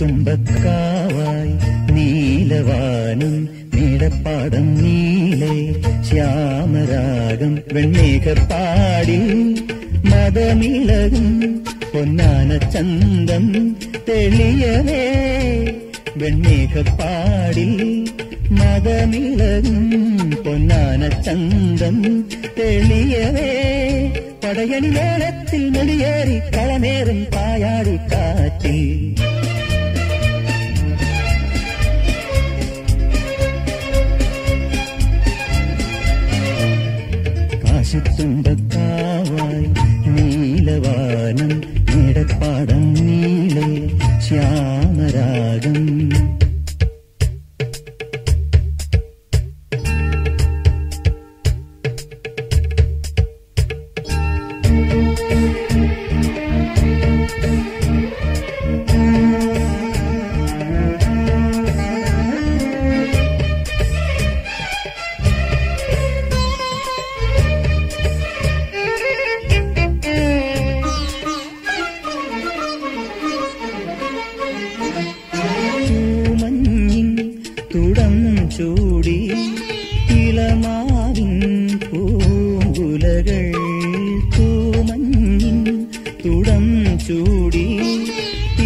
കാശിത്തുമ്പക്കാവായി നീലവാനം നീടപ്പാടം നീലെ ശ്യാമരാഗം വെണ്ണീകപ്പാടിൽ മതമിളകും പൊന്നാന ചന്തം തെളിയവേ വെണ്ണീകപ്പാടിൽ മതമിളകും പൊന്നാന ചന്തം തെളിയവേ പടയണി മേളത്തിൽ മെളിയേറി കളനേറും പായാടി കാറ്റിൽ சொந்த ചൂടി ഇളമാവിൻ പൂങ്കുലകൾ തൂമഞ്ഞിൻ തുടം ചൂടി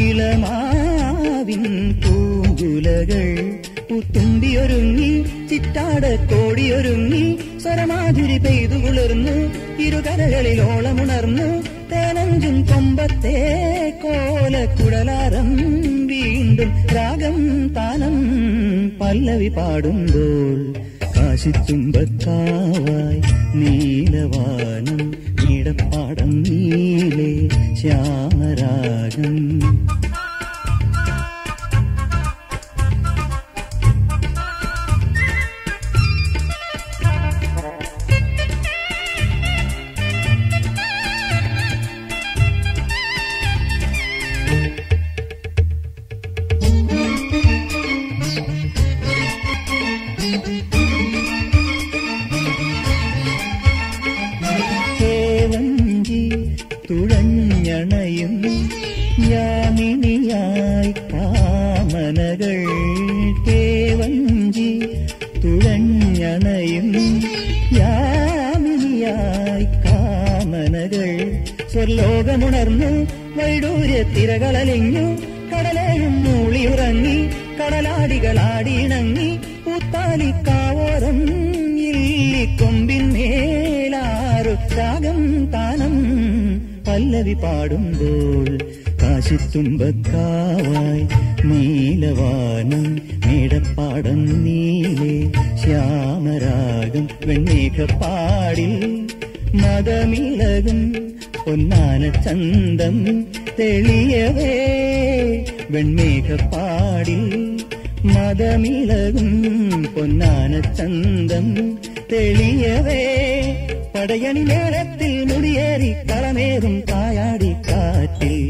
ഇളമാവിൻ പൂങ്കുലകൾ പുത്തുമ്പിയൊരുങ്ങി ചിറ്റാട കോടിയൊരുങ്ങി സ്വരമാധുരി പെയ്തു കുളിർന്ന് ഇരുകരകളിൽ ഓളമുണർന്നു തേനഞ്ചും കൊമ്പത്തെ കോല കുടലാരം വീണ്ടും രാഗം താനം പല്ലവി പാടുമ്പോൾ കാശിത്തുമ്പക്കാവായി നീലവാനം ഇടപ്പാടം നീലേ ശ്യാമരാഗം. തുഴഞ്ഞണയും യാമിനിയായി കാമനകൾ കേവഞ്ചി തുഴഞ്ഞണയും യാമിനിയായി കാമനകൾ സ്വർലോകമുണർന്നു വൈഡൂര്യ തിരകളലിഞ്ഞു കടലേഴും മൂളിയുറങ്ങി കടലാടികളാടിയിണങ്ങി പൂത്താലിക്കാവോരം പല്ലവി പാടുമ്പോൾ കാശിത്തുമ്പക്കാവായി നീലവാനം മേടപ്പാടം നീലെ ശ്യാമരാഗം വെണ്ണീകപ്പാടിൽ മതമിളകും പൊന്നാന ചന്തം തെളിയവേ വെൺമേഘപ്പാടിൽ മതമിളകും പൊന്നാന ചന്തം തെളിയവേ தடையணி நேரத்தில் முடியேறி களமேறும் தாயாடி காட்டில்